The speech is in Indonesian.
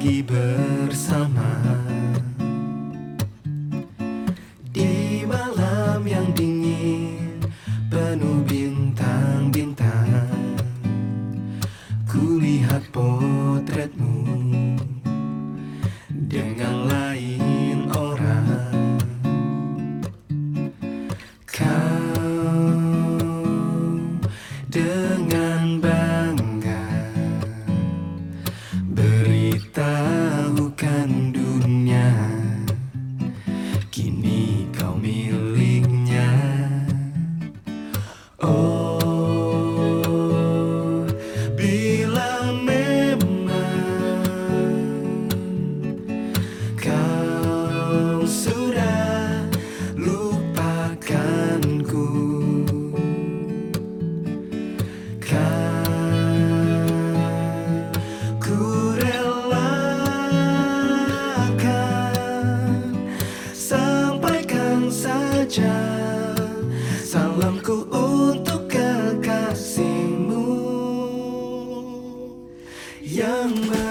lagi bersama 一样吗？